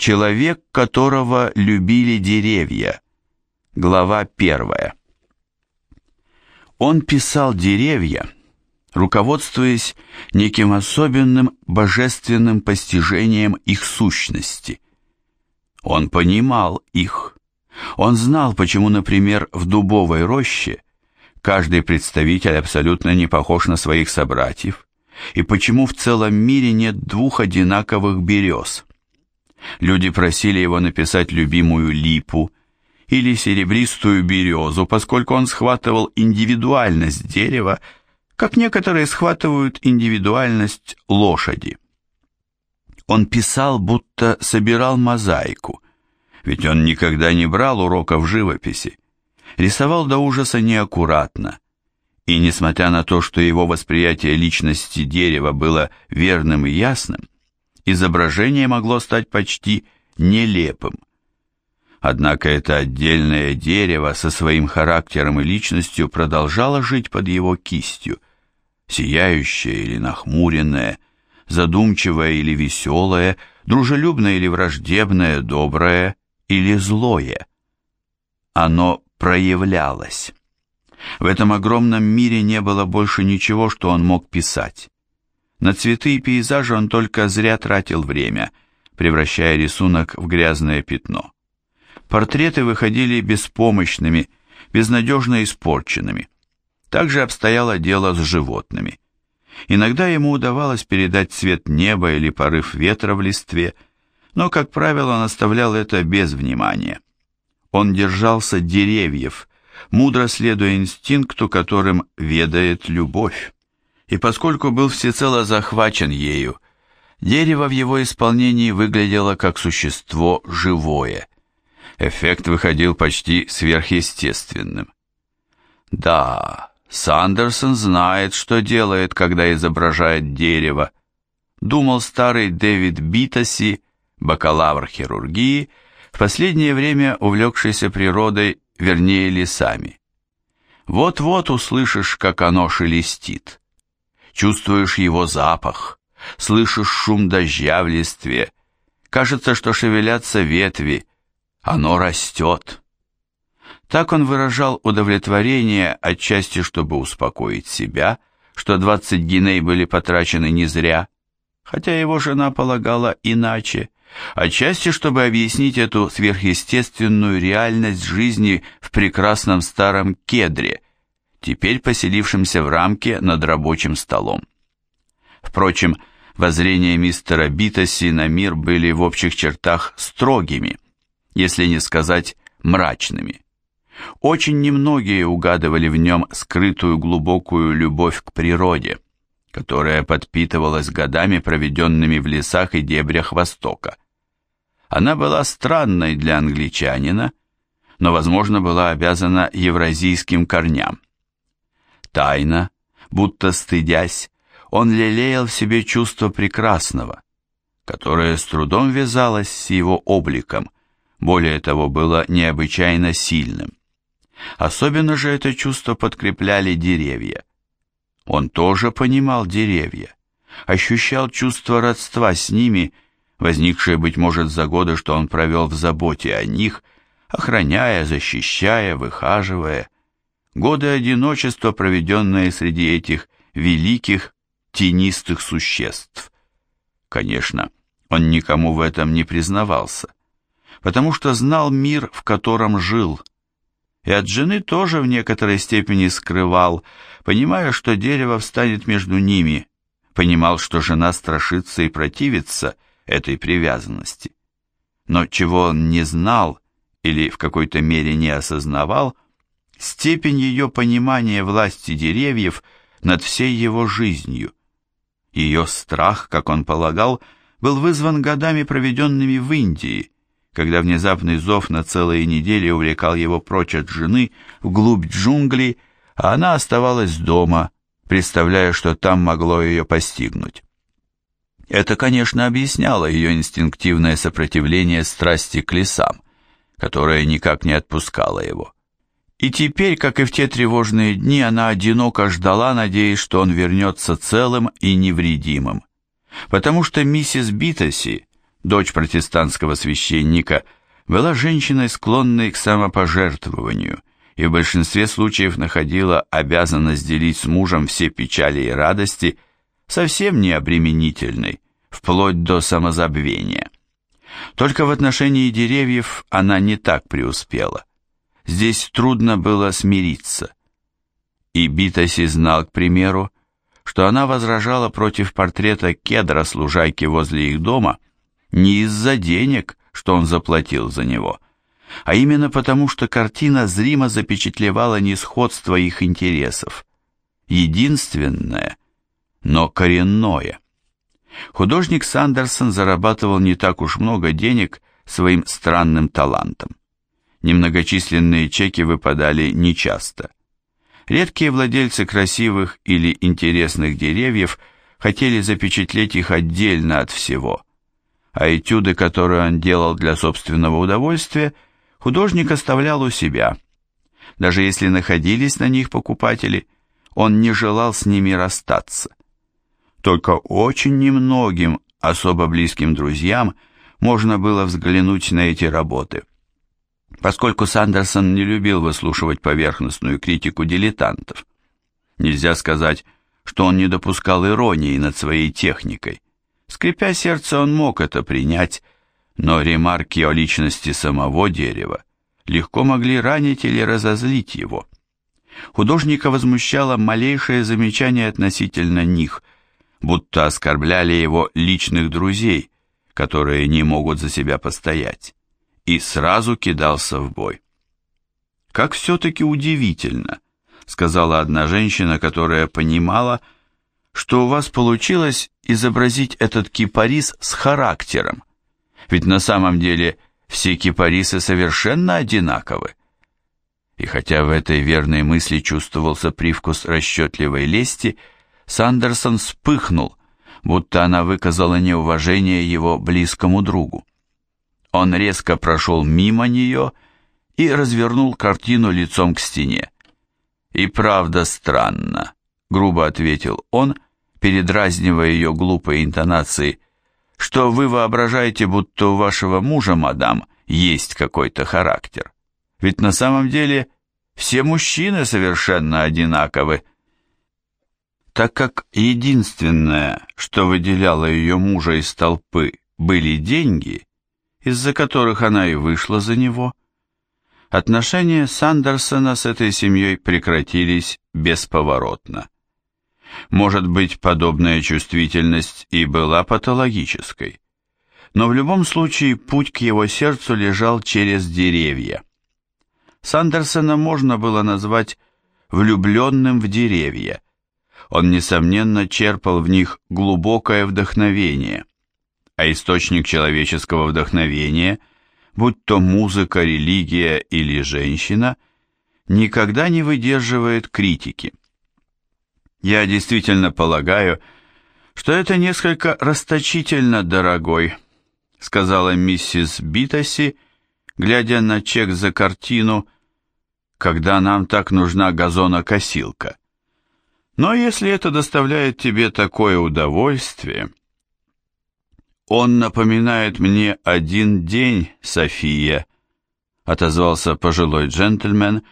Человек, которого любили деревья. Глава первая. Он писал деревья, руководствуясь неким особенным божественным постижением их сущности. Он понимал их. Он знал, почему, например, в дубовой роще каждый представитель абсолютно не похож на своих собратьев, и почему в целом мире нет двух одинаковых берез. Люди просили его написать любимую липу или серебристую березу, поскольку он схватывал индивидуальность дерева, как некоторые схватывают индивидуальность лошади. Он писал, будто собирал мозаику, ведь он никогда не брал уроков живописи, рисовал до ужаса неаккуратно, и несмотря на то, что его восприятие личности дерева было верным и ясным, изображение могло стать почти нелепым. Однако это отдельное дерево со своим характером и личностью продолжало жить под его кистью, сияющее или нахмуренное, задумчивое или веселое, дружелюбное или враждебное, доброе или злое. Оно проявлялось. В этом огромном мире не было больше ничего, что он мог писать. На цветы и пейзажи он только зря тратил время, превращая рисунок в грязное пятно. Портреты выходили беспомощными, безнадежно испорченными. Также обстояло дело с животными. Иногда ему удавалось передать цвет неба или порыв ветра в листве, но, как правило, он оставлял это без внимания. Он держался деревьев, мудро следуя инстинкту, которым ведает любовь и поскольку был всецело захвачен ею, дерево в его исполнении выглядело как существо живое. Эффект выходил почти сверхъестественным. Да, Сандерсон знает, что делает, когда изображает дерево, думал старый Дэвид Битоси, бакалавр хирургии, в последнее время увлекшийся природой, вернее лесами. Вот-вот услышишь, как оно шелестит чувствуешь его запах, слышишь шум дождя в листве, кажется, что шевелятся ветви, оно растет. Так он выражал удовлетворение, отчасти чтобы успокоить себя, что двадцать гиней были потрачены не зря, хотя его жена полагала иначе, отчасти чтобы объяснить эту сверхъестественную реальность жизни в прекрасном старом кедре – теперь поселившимся в рамке над рабочим столом. Впрочем, воззрения мистера Битоси на мир были в общих чертах строгими, если не сказать мрачными. Очень немногие угадывали в нем скрытую глубокую любовь к природе, которая подпитывалась годами, проведенными в лесах и дебрях Востока. Она была странной для англичанина, но, возможно, была обязана евразийским корням. Тайно, будто стыдясь, он лелеял в себе чувство прекрасного, которое с трудом вязалось с его обликом, более того, было необычайно сильным. Особенно же это чувство подкрепляли деревья. Он тоже понимал деревья, ощущал чувство родства с ними, возникшее, быть может, за годы, что он провел в заботе о них, охраняя, защищая, выхаживая, годы одиночества, проведенные среди этих великих тенистых существ. Конечно, он никому в этом не признавался, потому что знал мир, в котором жил, и от жены тоже в некоторой степени скрывал, понимая, что дерево встанет между ними, понимал, что жена страшится и противится этой привязанности. Но чего он не знал или в какой-то мере не осознавал – степень ее понимания власти деревьев над всей его жизнью. Ее страх, как он полагал, был вызван годами, проведенными в Индии, когда внезапный зов на целые недели увлекал его прочь от жены вглубь джунглей, а она оставалась дома, представляя, что там могло ее постигнуть. Это, конечно, объясняло ее инстинктивное сопротивление страсти к лесам, которое никак не отпускало его. И теперь, как и в те тревожные дни, она одиноко ждала, надеясь, что он вернется целым и невредимым. Потому что миссис Битоси дочь протестантского священника, была женщиной, склонной к самопожертвованию, и в большинстве случаев находила обязанность делить с мужем все печали и радости, совсем не обременительной, вплоть до самозабвения. Только в отношении деревьев она не так преуспела. Здесь трудно было смириться. И Битоси знал, к примеру, что она возражала против портрета кедра с лужайки возле их дома не из-за денег, что он заплатил за него, а именно потому, что картина зримо запечатлевала несходство их интересов. Единственное, но коренное. Художник Сандерсон зарабатывал не так уж много денег своим странным талантом. Немногочисленные чеки выпадали нечасто. Редкие владельцы красивых или интересных деревьев хотели запечатлеть их отдельно от всего, а этюды, которые он делал для собственного удовольствия, художник оставлял у себя. Даже если находились на них покупатели, он не желал с ними расстаться. Только очень немногим особо близким друзьям можно было взглянуть на эти работы – поскольку Сандерсон не любил выслушивать поверхностную критику дилетантов. Нельзя сказать, что он не допускал иронии над своей техникой. Скрипя сердце, он мог это принять, но ремарки о личности самого дерева легко могли ранить или разозлить его. Художника возмущало малейшее замечание относительно них, будто оскорбляли его личных друзей, которые не могут за себя постоять и сразу кидался в бой. «Как все-таки удивительно», — сказала одна женщина, которая понимала, что у вас получилось изобразить этот кипарис с характером, ведь на самом деле все кипарисы совершенно одинаковы. И хотя в этой верной мысли чувствовался привкус расчетливой лести, Сандерсон вспыхнул, будто она выказала неуважение его близкому другу. Он резко прошел мимо нее и развернул картину лицом к стене. «И правда странно», — грубо ответил он, передразнивая ее глупые интонации, «что вы воображаете, будто у вашего мужа, мадам, есть какой-то характер. Ведь на самом деле все мужчины совершенно одинаковы». Так как единственное, что выделяло ее мужа из толпы, были деньги, из-за которых она и вышла за него, отношения Сандерсона с этой семьей прекратились бесповоротно. Может быть, подобная чувствительность и была патологической, но в любом случае путь к его сердцу лежал через деревья. Сандерсона можно было назвать влюбленным в деревья. Он, несомненно, черпал в них глубокое вдохновение а источник человеческого вдохновения, будь то музыка, религия или женщина, никогда не выдерживает критики. Я действительно полагаю, что это несколько расточительно, дорогой, сказала миссис Битоси, глядя на чек за картину, когда нам так нужна газонокосилка. Но если это доставляет тебе такое удовольствие, «Он напоминает мне один день, София», — отозвался пожилой джентльмен,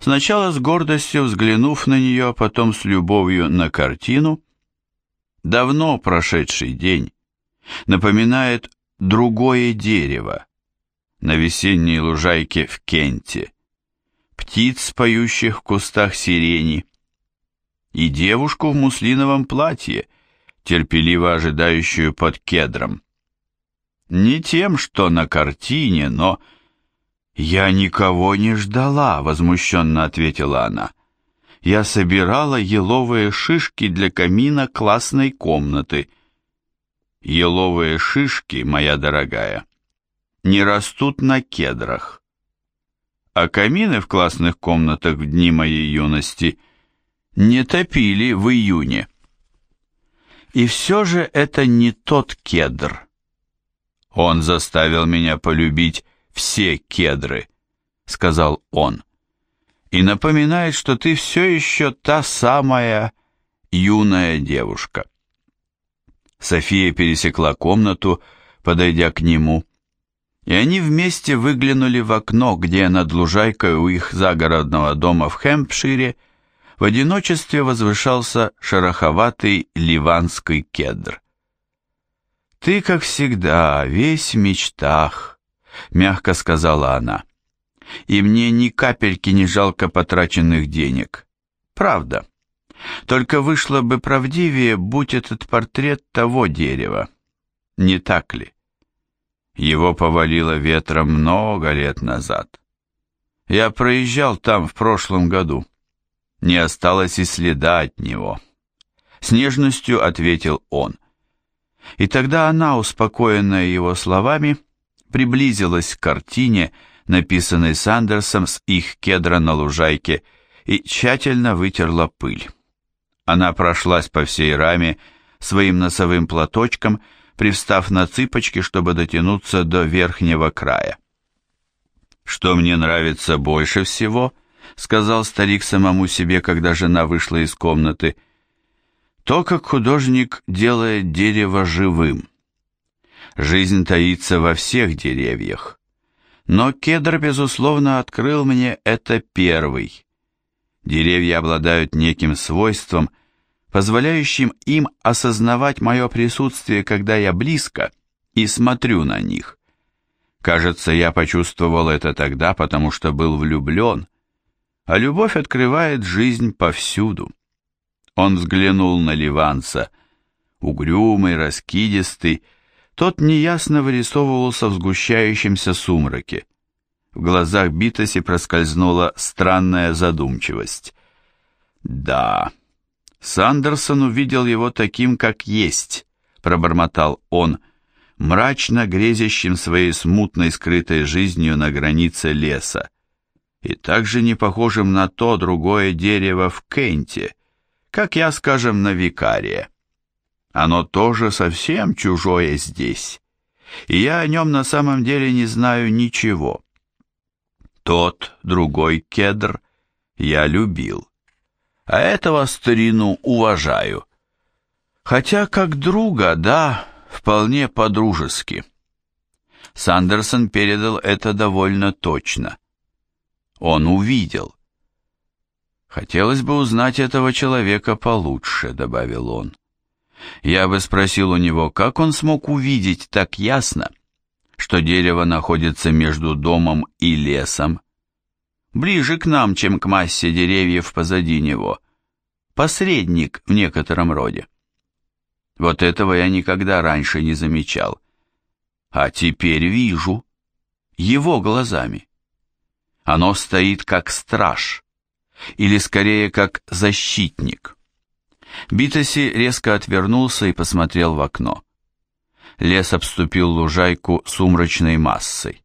сначала с гордостью взглянув на нее, потом с любовью на картину. Давно прошедший день. Напоминает другое дерево на весенней лужайке в Кенте, птиц, поющих в кустах сирени, и девушку в муслиновом платье, терпеливо ожидающую под кедром. Не тем, что на картине, но... «Я никого не ждала», — возмущенно ответила она. «Я собирала еловые шишки для камина классной комнаты». «Еловые шишки, моя дорогая, не растут на кедрах. А камины в классных комнатах в дни моей юности не топили в июне». И все же это не тот кедр. Он заставил меня полюбить все кедры, сказал он. И напоминает, что ты все еще та самая юная девушка. София пересекла комнату, подойдя к нему, и они вместе выглянули в окно, где над лужайкой у их загородного дома в Хэмпшире в одиночестве возвышался шероховатый ливанский кедр. «Ты, как всегда, весь в мечтах», — мягко сказала она. «И мне ни капельки не жалко потраченных денег. Правда. Только вышло бы правдивее, будь этот портрет того дерева. Не так ли? Его повалило ветром много лет назад. Я проезжал там в прошлом году. Не осталось и следа от него. С нежностью ответил он. И тогда она, успокоенная его словами, приблизилась к картине, написанной Сандерсом с их кедра на лужайке, и тщательно вытерла пыль. Она прошлась по всей раме своим носовым платочком, привстав на цыпочки, чтобы дотянуться до верхнего края. «Что мне нравится больше всего», — сказал старик самому себе, когда жена вышла из комнаты, — «то, как художник делает дерево живым. Жизнь таится во всех деревьях, но кедр, безусловно, открыл мне это первый». Деревья обладают неким свойством, позволяющим им осознавать мое присутствие, когда я близко и смотрю на них. Кажется, я почувствовал это тогда, потому что был влюблен, а любовь открывает жизнь повсюду. Он взглянул на Ливанца, угрюмый, раскидистый, тот неясно вырисовывался в сгущающемся сумраке. В глазах Битоси проскользнула странная задумчивость. «Да, Сандерсон увидел его таким, как есть», — пробормотал он, мрачно грезящим своей смутной скрытой жизнью на границе леса, и также не похожим на то другое дерево в Кенте, как я, скажем, на Викария. Оно тоже совсем чужое здесь, и я о нем на самом деле не знаю ничего. Тот, другой кедр я любил. А этого старину уважаю. Хотя как друга, да, вполне по-дружески. Сандерсон передал это довольно точно. Он увидел. «Хотелось бы узнать этого человека получше», — добавил он. Я бы спросил у него, как он смог увидеть так ясно, что дерево находится между домом и лесом, ближе к нам, чем к массе деревьев позади него, посредник в некотором роде. Вот этого я никогда раньше не замечал. А теперь вижу, его глазами. Оно стоит как страж, или скорее как защитник. Битоси резко отвернулся и посмотрел в окно. Лес обступил лужайку сумрачной массой.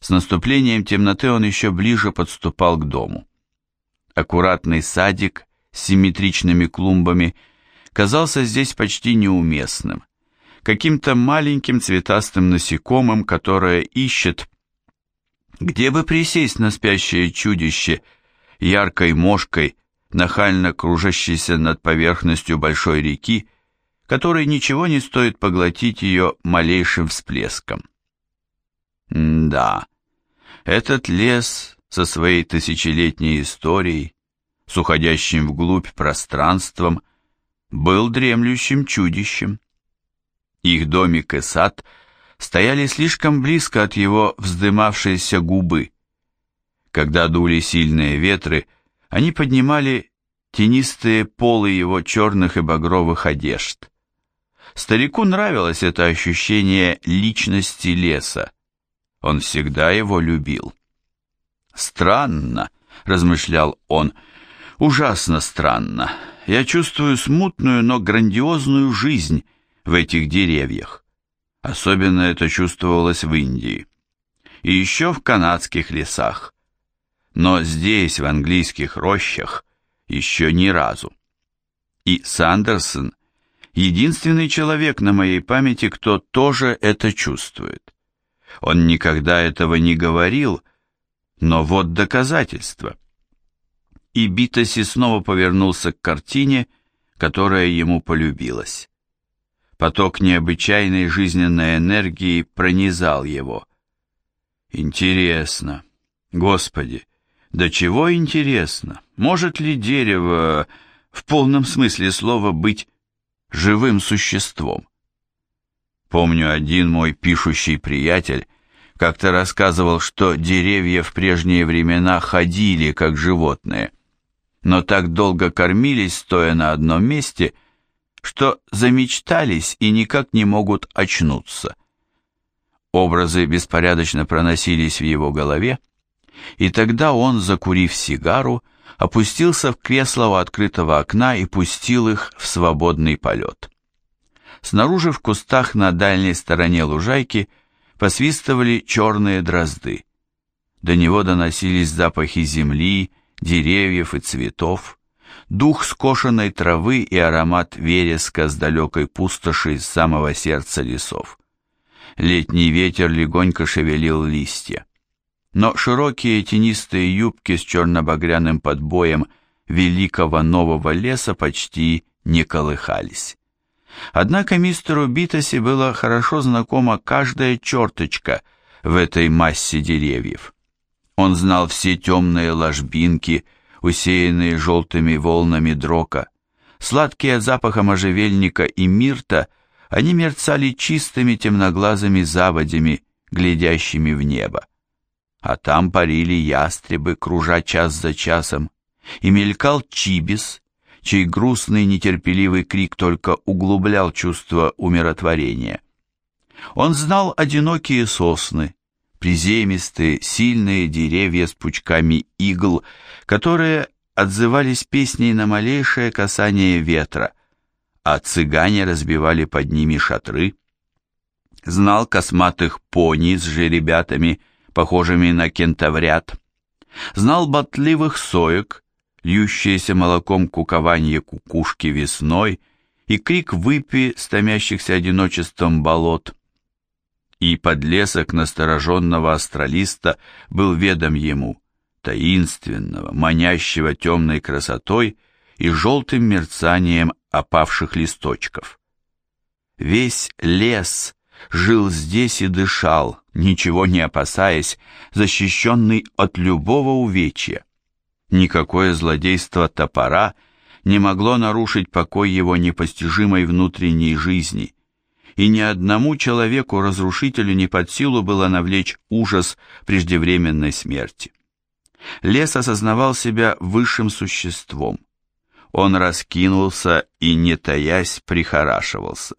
С наступлением темноты он еще ближе подступал к дому. Аккуратный садик с симметричными клумбами казался здесь почти неуместным, каким-то маленьким цветастым насекомым, которое ищет, где бы присесть на спящее чудище, яркой мошкой, нахально кружащейся над поверхностью большой реки, которой ничего не стоит поглотить ее малейшим всплеском. М да, этот лес со своей тысячелетней историей, с уходящим вглубь пространством, был дремлющим чудищем. Их домик и сад стояли слишком близко от его вздымавшейся губы. Когда дули сильные ветры, они поднимали тенистые полы его черных и багровых одежд. Старику нравилось это ощущение личности леса. Он всегда его любил. «Странно», — размышлял он, — «ужасно странно. Я чувствую смутную, но грандиозную жизнь в этих деревьях. Особенно это чувствовалось в Индии. И еще в канадских лесах. Но здесь, в английских рощах, еще ни разу. И Сандерсон — единственный человек на моей памяти, кто тоже это чувствует. Он никогда этого не говорил, но вот доказательство. И Битоси снова повернулся к картине, которая ему полюбилась. Поток необычайной жизненной энергии пронизал его. Интересно. Господи, до чего интересно? Может ли дерево в полном смысле слова быть живым существом? Помню, один мой пишущий приятель как-то рассказывал, что деревья в прежние времена ходили, как животные, но так долго кормились, стоя на одном месте, что замечтались и никак не могут очнуться. Образы беспорядочно проносились в его голове, и тогда он, закурив сигару, опустился в кресло у открытого окна и пустил их в свободный полет. Снаружи в кустах на дальней стороне лужайки посвистывали черные дрозды. До него доносились запахи земли, деревьев и цветов, дух скошенной травы и аромат вереска с далекой пустоши из самого сердца лесов. Летний ветер легонько шевелил листья. Но широкие тенистые юбки с черно-багряным подбоем великого нового леса почти не колыхались. Однако мистеру Битоси было хорошо знакома каждая черточка в этой массе деревьев. Он знал все темные ложбинки, усеянные желтыми волнами дрока. Сладкие запаха можжевельника и мирта, они мерцали чистыми темноглазыми заводями, глядящими в небо. А там парили ястребы, кружа час за часом, и мелькал чибис, чей грустный нетерпеливый крик только углублял чувство умиротворения. Он знал одинокие сосны, приземистые, сильные деревья с пучками игл, которые отзывались песней на малейшее касание ветра, а цыгане разбивали под ними шатры. Знал косматых пони с жеребятами, похожими на кентаврят. Знал ботливых соек, льющееся молоком кукование кукушки весной и крик выпи, стомящихся одиночеством болот. И подлесок настороженного астралиста был ведом ему, таинственного, манящего темной красотой и желтым мерцанием опавших листочков. Весь лес жил здесь и дышал, ничего не опасаясь, защищенный от любого увечья. Никакое злодейство топора не могло нарушить покой его непостижимой внутренней жизни, и ни одному человеку-разрушителю не под силу было навлечь ужас преждевременной смерти. Лес осознавал себя высшим существом. Он раскинулся и, не таясь, прихорашивался.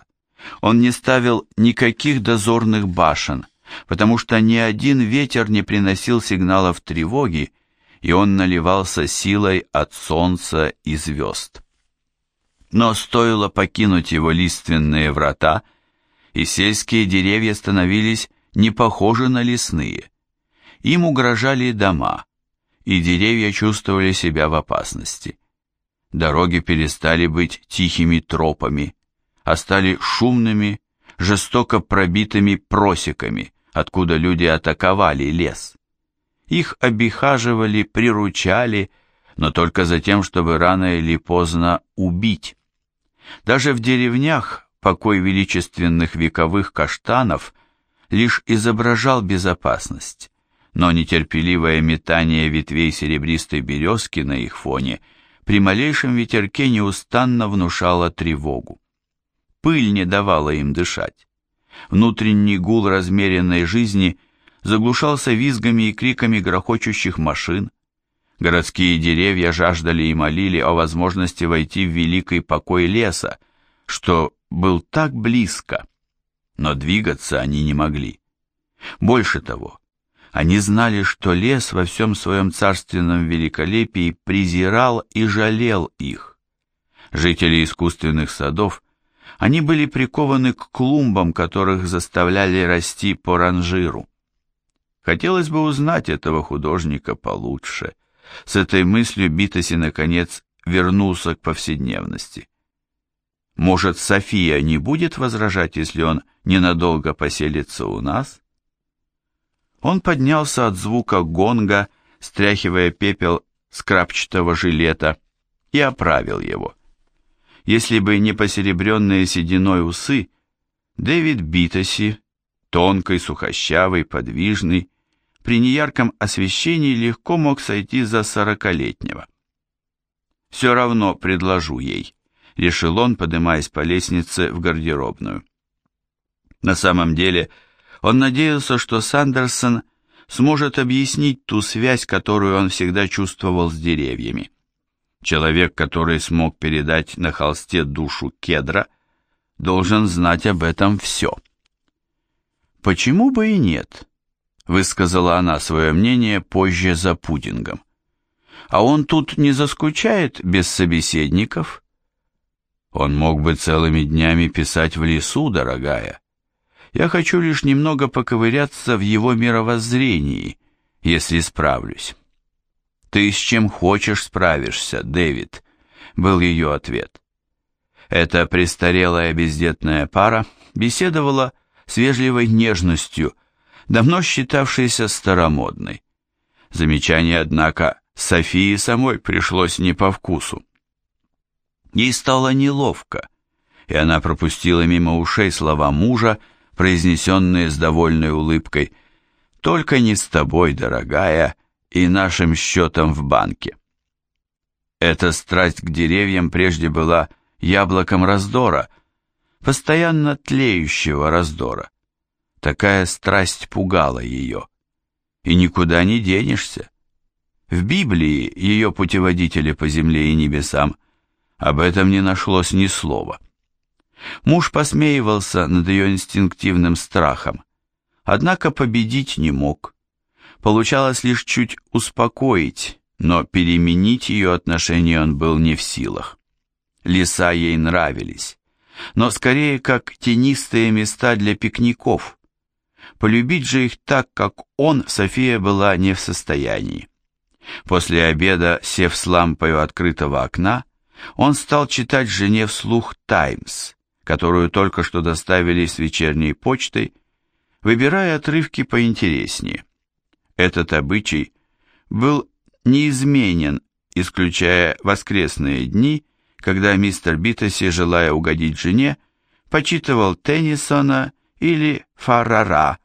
Он не ставил никаких дозорных башен, потому что ни один ветер не приносил сигналов тревоги, и он наливался силой от солнца и звезд. Но стоило покинуть его лиственные врата, и сельские деревья становились не похожи на лесные. Им угрожали дома, и деревья чувствовали себя в опасности. Дороги перестали быть тихими тропами, а стали шумными, жестоко пробитыми просеками, откуда люди атаковали лес. Их обихаживали, приручали, но только за тем, чтобы рано или поздно убить. Даже в деревнях покой величественных вековых каштанов лишь изображал безопасность, но нетерпеливое метание ветвей серебристой березки на их фоне при малейшем ветерке неустанно внушало тревогу. Пыль не давала им дышать. Внутренний гул размеренной жизни заглушался визгами и криками грохочущих машин. Городские деревья жаждали и молили о возможности войти в великий покой леса, что был так близко, но двигаться они не могли. Больше того, они знали, что лес во всем своем царственном великолепии презирал и жалел их. Жители искусственных садов, они были прикованы к клумбам, которых заставляли расти по ранжиру. Хотелось бы узнать этого художника получше. С этой мыслью Битоси, наконец, вернулся к повседневности. Может, София не будет возражать, если он ненадолго поселится у нас? Он поднялся от звука гонга, стряхивая пепел с крапчатого жилета, и оправил его. Если бы не посеребренные сединой усы, Дэвид Битоси, тонкий, сухощавый, подвижный, при неярком освещении легко мог сойти за сорокалетнего. «Все равно предложу ей», — решил он, поднимаясь по лестнице в гардеробную. На самом деле, он надеялся, что Сандерсон сможет объяснить ту связь, которую он всегда чувствовал с деревьями. Человек, который смог передать на холсте душу кедра, должен знать об этом все. «Почему бы и нет?» — высказала она свое мнение позже за пудингом. «А он тут не заскучает без собеседников?» «Он мог бы целыми днями писать в лесу, дорогая. Я хочу лишь немного поковыряться в его мировоззрении, если справлюсь». «Ты с чем хочешь справишься, Дэвид», — был ее ответ. Эта престарелая бездетная пара беседовала с вежливой нежностью, давно считавшейся старомодной. Замечание, однако, Софии самой пришлось не по вкусу. Ей стало неловко, и она пропустила мимо ушей слова мужа, произнесенные с довольной улыбкой «Только не с тобой, дорогая», и нашим счетом в банке. Эта страсть к деревьям прежде была яблоком раздора, постоянно тлеющего раздора. Такая страсть пугала ее. И никуда не денешься. В Библии ее путеводители по земле и небесам об этом не нашлось ни слова. Муж посмеивался над ее инстинктивным страхом, однако победить не мог получалось лишь чуть успокоить, но переменить ее отношение он был не в силах. Леса ей нравились, но скорее как тенистые места для пикников. Полюбить же их так, как он, София была не в состоянии. После обеда, сев с лампой у открытого окна, он стал читать жене вслух «Таймс», которую только что доставили с вечерней почтой, выбирая отрывки поинтереснее. Этот обычай был неизменен, исключая воскресные дни, когда мистер Битоси, желая угодить жене, почитывал Теннисона или Фаррара,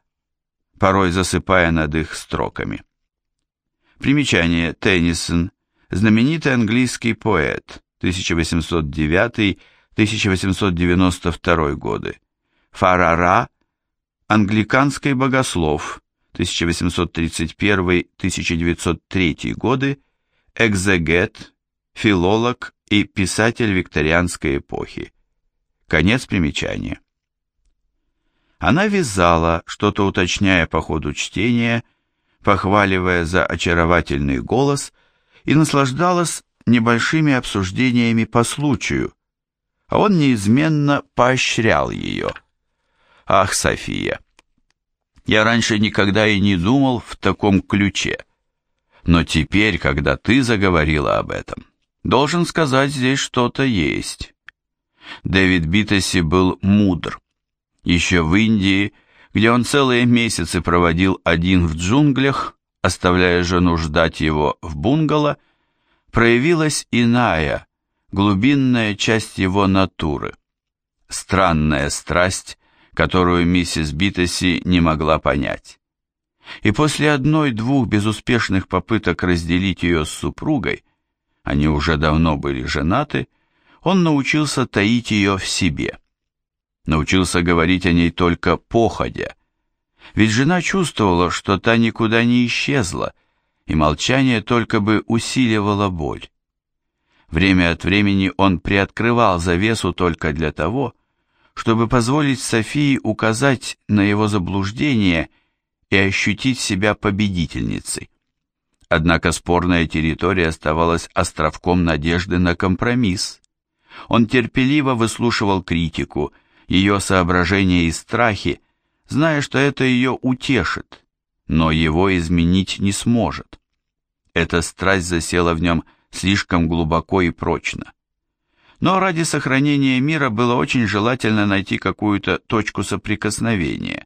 порой засыпая над их строками. Примечание Теннисон, знаменитый английский поэт, 1809-1892 годы. Фаррара, англиканский богослов, 1831-1903 годы, экзегет, филолог и писатель викторианской эпохи. Конец примечания. Она вязала, что-то уточняя по ходу чтения, похваливая за очаровательный голос и наслаждалась небольшими обсуждениями по случаю, он неизменно поощрял ее. «Ах, София, я раньше никогда и не думал в таком ключе. Но теперь, когда ты заговорила об этом, должен сказать, здесь что-то есть. Дэвид Битоси был мудр. Еще в Индии, где он целые месяцы проводил один в джунглях, оставляя жену ждать его в бунгало, проявилась иная, глубинная часть его натуры. Странная страсть которую миссис Битоси не могла понять. И после одной-двух безуспешных попыток разделить ее с супругой, они уже давно были женаты, он научился таить ее в себе. Научился говорить о ней только походя. Ведь жена чувствовала, что та никуда не исчезла, и молчание только бы усиливало боль. Время от времени он приоткрывал завесу только для того, чтобы позволить Софии указать на его заблуждение и ощутить себя победительницей. Однако спорная территория оставалась островком надежды на компромисс. Он терпеливо выслушивал критику, ее соображения и страхи, зная, что это ее утешит, но его изменить не сможет. Эта страсть засела в нем слишком глубоко и прочно но ради сохранения мира было очень желательно найти какую-то точку соприкосновения,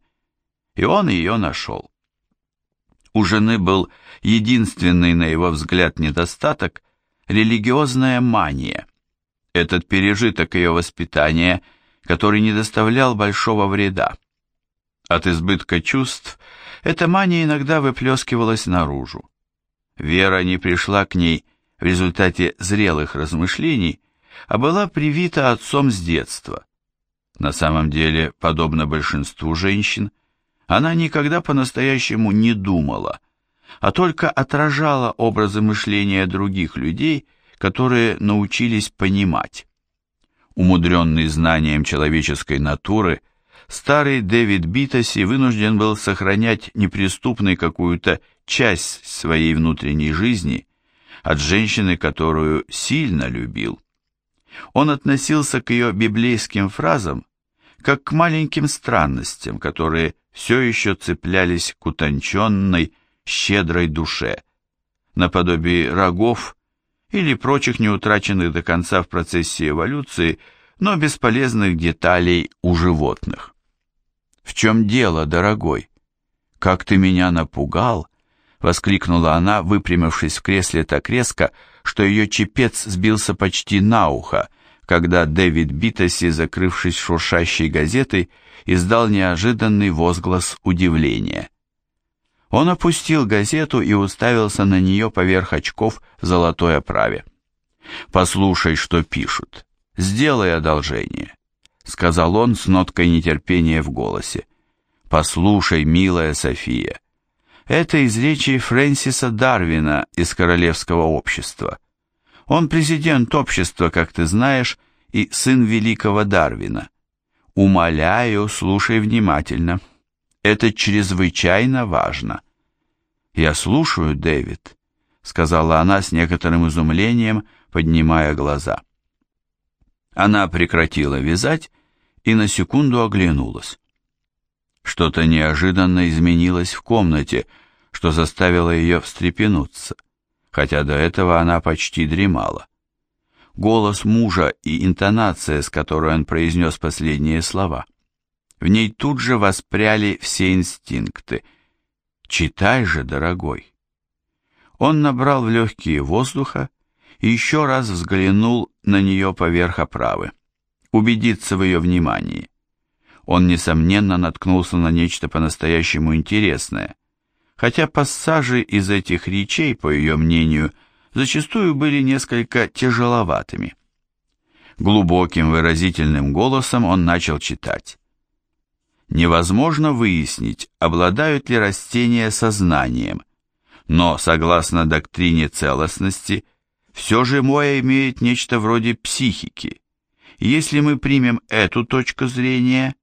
и он ее нашел. У жены был единственный, на его взгляд, недостаток – религиозная мания. этот пережиток ее воспитания, который не доставлял большого вреда. От избытка чувств эта мания иногда выплескивалась наружу. Вера не пришла к ней в результате зрелых размышлений, а была привита отцом с детства. На самом деле, подобно большинству женщин, она никогда по-настоящему не думала, а только отражала образы мышления других людей, которые научились понимать. Умудренный знанием человеческой натуры, старый Дэвид Битоси вынужден был сохранять неприступной какую-то часть своей внутренней жизни от женщины, которую сильно любил. Он относился к ее библейским фразам как к маленьким странностям, которые все еще цеплялись к утонченной, щедрой душе, наподобие рогов или прочих неутраченных до конца в процессе эволюции, но бесполезных деталей у животных. «В чем дело, дорогой? Как ты меня напугал!» — воскликнула она, выпрямившись в кресле так резко, что ее чепец сбился почти на ухо, когда Дэвид Битоси, закрывшись шуршащей газетой, издал неожиданный возглас удивления. Он опустил газету и уставился на нее поверх очков в золотой оправе. «Послушай, что пишут. Сделай одолжение», — сказал он с ноткой нетерпения в голосе. «Послушай, милая София. Это из речи Фрэнсиса Дарвина из Королевского общества. Он президент общества, как ты знаешь, и сын великого Дарвина. Умоляю, слушай внимательно. Это чрезвычайно важно. Я слушаю, Дэвид, сказала она с некоторым изумлением, поднимая глаза. Она прекратила вязать и на секунду оглянулась. Что-то неожиданно изменилось в комнате, что заставило ее встрепенуться, хотя до этого она почти дремала. Голос мужа и интонация, с которой он произнес последние слова. В ней тут же воспряли все инстинкты. «Читай же, дорогой!» Он набрал в легкие воздуха и еще раз взглянул на нее поверх оправы, убедиться в ее внимании. Он, несомненно, наткнулся на нечто по-настоящему интересное, хотя пассажи из этих речей, по ее мнению, зачастую были несколько тяжеловатыми. Глубоким выразительным голосом он начал читать. Невозможно выяснить, обладают ли растения сознанием, но, согласно доктрине целостности, все же Моя имеет нечто вроде психики. Если мы примем эту точку зрения,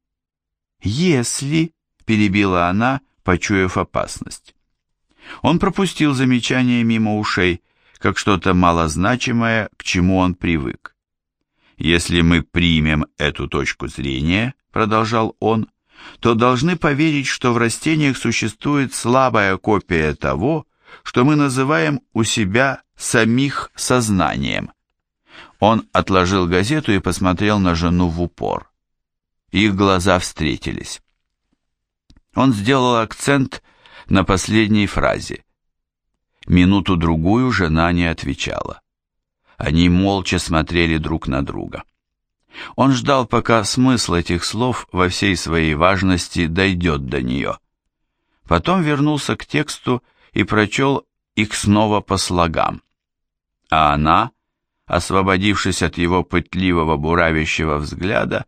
«Если», — перебила она, почуяв опасность. Он пропустил замечание мимо ушей, как что-то малозначимое, к чему он привык. «Если мы примем эту точку зрения», — продолжал он, то должны поверить, что в растениях существует слабая копия того, что мы называем у себя самих сознанием. Он отложил газету и посмотрел на жену в упор. Их глаза встретились. Он сделал акцент на последней фразе. Минуту-другую жена не отвечала. Они молча смотрели друг на друга. Он ждал, пока смысл этих слов во всей своей важности дойдет до нее. Потом вернулся к тексту и прочел их снова по слогам. А она, освободившись от его пытливого буравящего взгляда,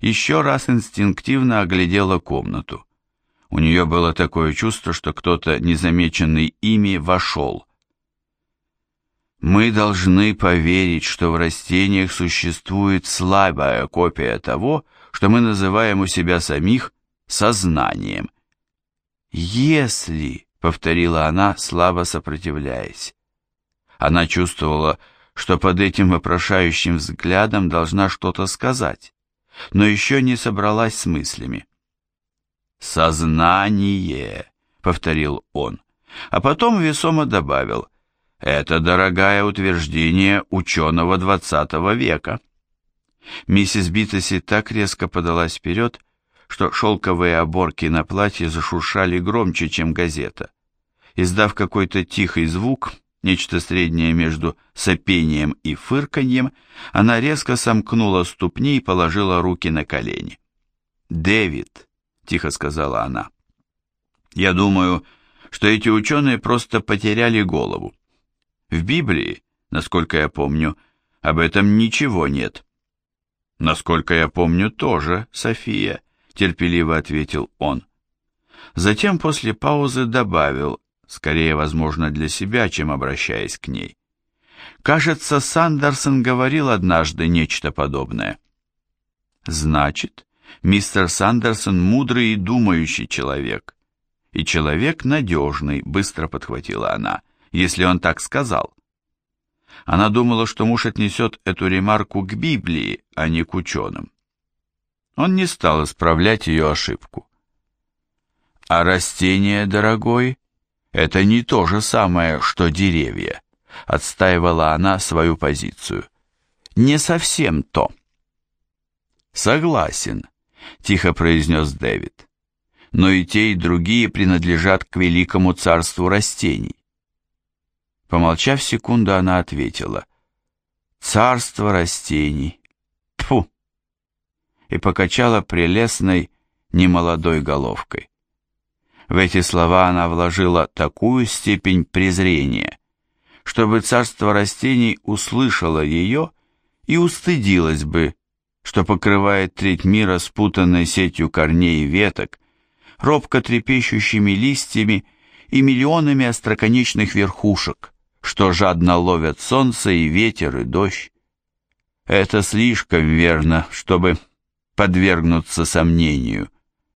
еще раз инстинктивно оглядела комнату. У нее было такое чувство, что кто-то, незамеченный ими, вошел. Мы должны поверить, что в растениях существует слабая копия того, что мы называем у себя самих сознанием. «Если», — повторила она, слабо сопротивляясь. Она чувствовала, что под этим вопрошающим взглядом должна что-то сказать но еще не собралась с мыслями. «Сознание», — повторил он, а потом весомо добавил, «это, дорогое утверждение ученого двадцатого века». Миссис Битоси так резко подалась вперед, что шелковые оборки на платье зашуршали громче, чем газета. Издав какой-то тихий звук, нечто среднее между сопением и фырканьем, она резко сомкнула ступни и положила руки на колени. «Дэвид», — тихо сказала она, — «я думаю, что эти ученые просто потеряли голову. В Библии, насколько я помню, об этом ничего нет». «Насколько я помню, тоже, София», — терпеливо ответил он. Затем после паузы добавил, скорее, возможно, для себя, чем обращаясь к ней. Кажется, Сандерсон говорил однажды нечто подобное. Значит, мистер Сандерсон мудрый и думающий человек. И человек надежный, быстро подхватила она, если он так сказал. Она думала, что муж отнесет эту ремарку к Библии, а не к ученым. Он не стал исправлять ее ошибку. А растения, дорогой, это не то же самое, что деревья, отстаивала она свою позицию. Не совсем то. Согласен, тихо произнес Дэвид. Но и те, и другие принадлежат к великому царству растений. Помолчав секунду, она ответила. «Царство растений! Тьфу!» И покачала прелестной, немолодой головкой. В эти слова она вложила такую степень презрения, чтобы царство растений услышало ее и устыдилось бы, что покрывает треть мира спутанной сетью корней и веток, робко трепещущими листьями и миллионами остроконечных верхушек, что жадно ловят солнце и ветер и дождь. Это слишком верно, чтобы подвергнуться сомнению –